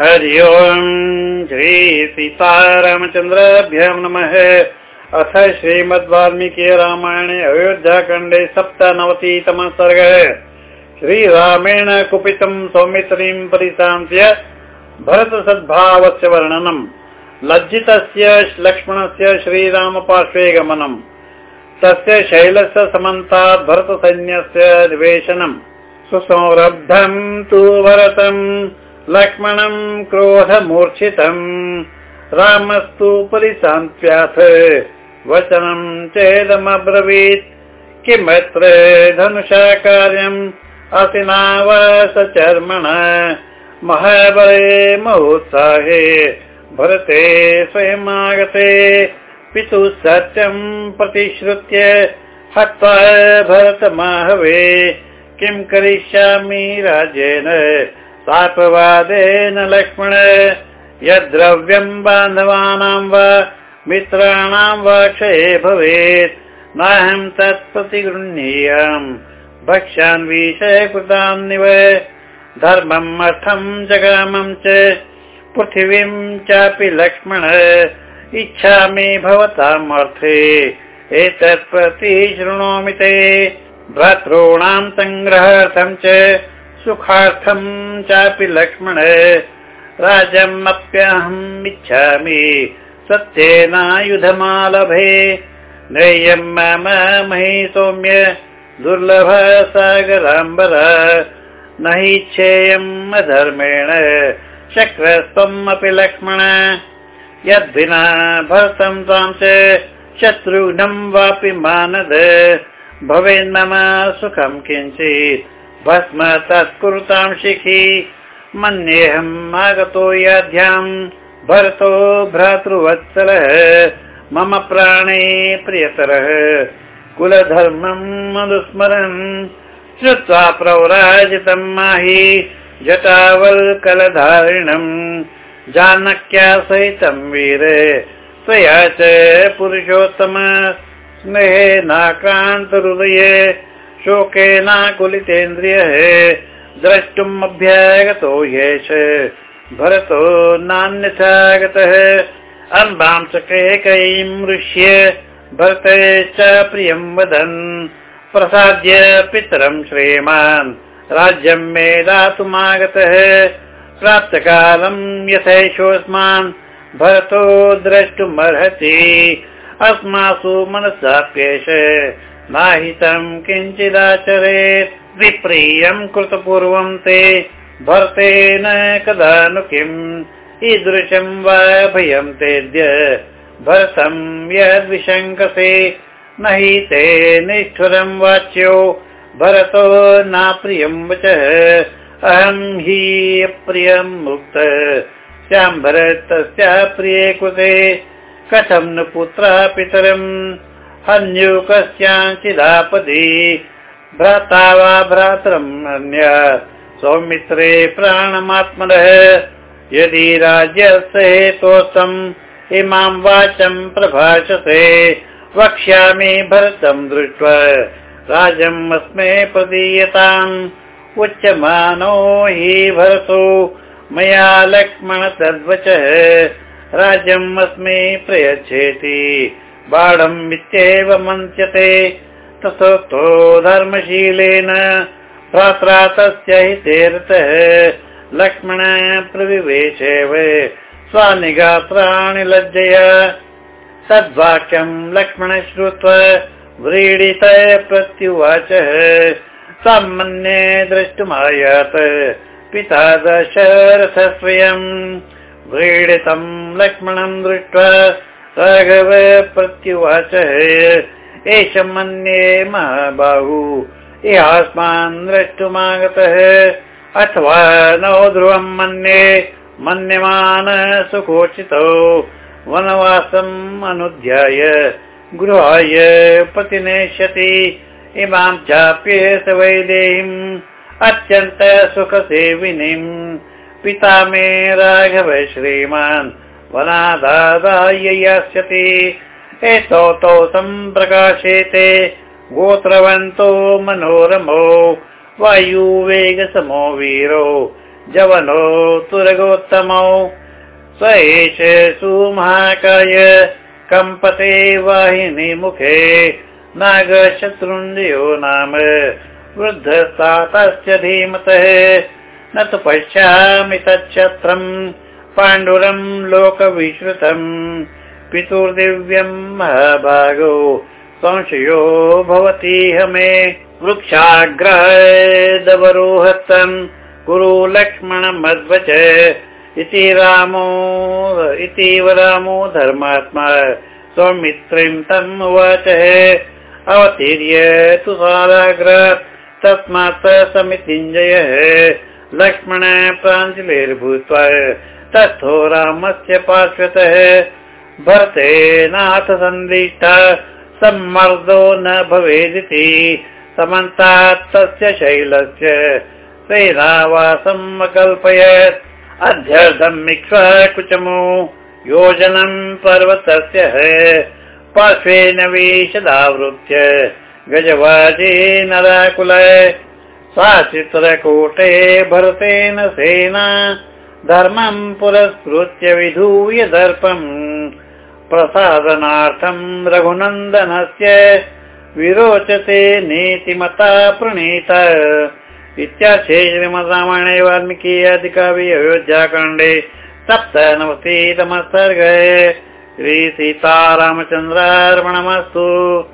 हरि ओम् श्री सीतारामचन्द्राभ्यां नमः। अथ श्रीमद्वाल्मीकि रामायणे अयोध्याखण्डे सप्तनवतितमः सर्गः श्रीरामेण कुपितं सौमित्रीं परिशान्त्य भरतसद्भावस्य वर्णनम् लज्जितस्य लक्ष्मणस्य श्रीरामपार्श्वे गमनम् तस्य शैलस्य समन्तात् भरतसैन्यस्य निवेशनम् सुसंरब्धम् तु भरतम् लक्ष्मणम् क्रोधमूर्च्छितम् रामस्तु परिशान्त्याथ। वचनम् चेदमब्रवीत्। किमत्र धनुषा कार्यम् असिना वा सचर्मण महाबले महोत्साहे। भरते स्वयमागते। पितुः सत्यम् प्रतिश्रुत्य हत्वा भरतमाहवे। किम् करिष्यामि राज्येन सापवादेन लक्ष्मण यद्द्रव्यम् बान्धवानां वा मित्राणां वा क्षये भवेत्। नाहं तत्प्रतिगृह्णीयाम् भक्ष्यान् विषयकृतान्निव धर्मम् अर्थम् जगामम् च पृथिवीम् चापि लक्ष्मण। इच्छामि भवताम् अर्थे एतत् प्रति शृणोमि ते। भ्रातॄणां सङ्ग्रहार्थम् च सुखार्थम् चापि लक्ष्मण राजमप्यहम् इच्छामि सत्येनायुधमालभे। नय्यम् मम मही सौम्य दुर्लभ सागराम्बर न इच्छेयम् अधर्मेण शक्रस्त्वम् अपि लक्ष्मण। यद्विना भरतम् त्वां च शत्रुघ्नम् वापि मानद भवेन्मम सुखम् किञ्चित् भस्म तत्कुरुतां शिखि। मन्येऽहम् आगतो याध्याम् भरतो भ्रातृवत्सलः। मम प्राणे प्रियतरः। कुलधर्मम् अनुस्मरन् श्रुत्वा प्रौराजितम् माहि। जटावल्कलधारिणम् जानक्या सहितम् वीर। त्वया च पुरुषोत्तम। स्नेहेनाक्रान्तहृदये शोकेनाकुलितेन्द्रियः द्रष्टुम् अभ्यागतो येष भरतो नान्यथागतः। अम्बां च कैकयीम् ऋष्य भरते च प्रियम् वदन्। प्रसाद्य पितरम् श्रेमान्। राज्यम् मे दातुमागतः प्राप्तकालम् यथैषोऽस्मान्। भरतो द्रष्टुमर्हति। अस्मासु मनसाप्येष नाहितम् किञ्चिदाचरेत् विप्रियम् कृतपूर्वम् ते भरतेन कदा नु किम् ईदृशम् वा भयम् तेद्य भरतम् यद्विशङ्कसे न हि ते निष्ठुरम् वाच्यो भरतो नाप्रियम् वचः अहम् हि अप्रियम् मुक्त स्याम् भरतस्य प्रिये कृते कथम् न पुत्रः पितरम् अन्यो कस्याञ्चिदापदि भ्राता वा भ्रातरम् अन्य सौमित्रे प्राणमात्मनः। यदि राज्यस्य हेतोऽस्तम् इमां वाचम् प्रभाषसे वक्ष्यामि भरतम् दृष्ट्वा। राजम् अस्मे प्रदीयताम्। उच्यमानो हि भरतो। मया लक्ष्मण तद्वचः राज्यम् अस्मै प्रयच्छेति बाढम् इत्येव मन्त्यते तथोक्तो धर्मशीलेन भ्रात्रा तस्य हितेरतः लक्ष्मण प्रविवेशेव स्वानिगात्राणि लज्जया। तद्वाक्यम् लक्ष्मण श्रुत्वा व्रीडित प्रत्युवाचः। सामान्ये द्रष्टुमायात। पिता दशरथस्वयम् व्रीडितम् लक्ष्मणम् दृष्ट्वा राघव प्रत्युवाच। एष मन्ये महाबाहु। इहास्मान् द्रष्टुमागतः। अथवा नो ध्रुवम् मन्ये मन्यमान सुखोचितो। वनवासम् अनुध्याय। गृहाय प्रतिनेष्यति। इमां चाप्ये वैदेहीम् अत्यन्त सुखसेविनीम् पिता मे राघव श्रीमान् वनादादाय यास्यति एतौ तौ सम्प्रकाशेते गोत्रवन्तो मनोरमो वायुवेगसमो वीरो जवनो तुरगोत्तमौ। स एष सुमहाकाय कम्पते वाहिनी मुखे नागशत्रुञ्जयो नाम वृद्धस्तातस्य धीमतः। न तु पश्यामि तच्छत्रम् पाण्डुरम् लोकविश्रुतम् पितुर्दिव्यम् महाभागो संशयो भवतीह मे वृक्षाग्रहदवरोहतम् कुरु लक्ष्मण मध्वच इति रामो इतीव रामो धर्मात्मा स्वमित्रीं तम् उवाचः। अवतीर्य तु साराग्र तस्मात् समितिञ्जयः लक्ष्मण प्राञ्जलिर्भूत्वा तस्थो रामस्य पार्श्वतः भरतेनाथ सन्दिष्टा सम्मर्दो न भवेदिति। समन्तात् तस्य शैलस्य सेनावासम् अकल्पयत्। अध्यर्थम् मिक्ष्वा कुचमो योजनम् पर्वतस्य पार्श्वेन विशदावृत्य गजवाजे नराकुल। सा चित्रकूटे भरतेन सेना धर्मम् पुरस्कृत्य विधूय दर्पम् प्रसादनार्थम् रघुनन्दनस्य विरोचते नीतिमता प्रणीत। इत्यार्थे श्रीमद् रामायणे वाल्मीकि अधिकावि अयोध्याकाण्डे सप्तनवतितमः सर्गे। श्रीसीतारामचन्द्रार्पणमस्तु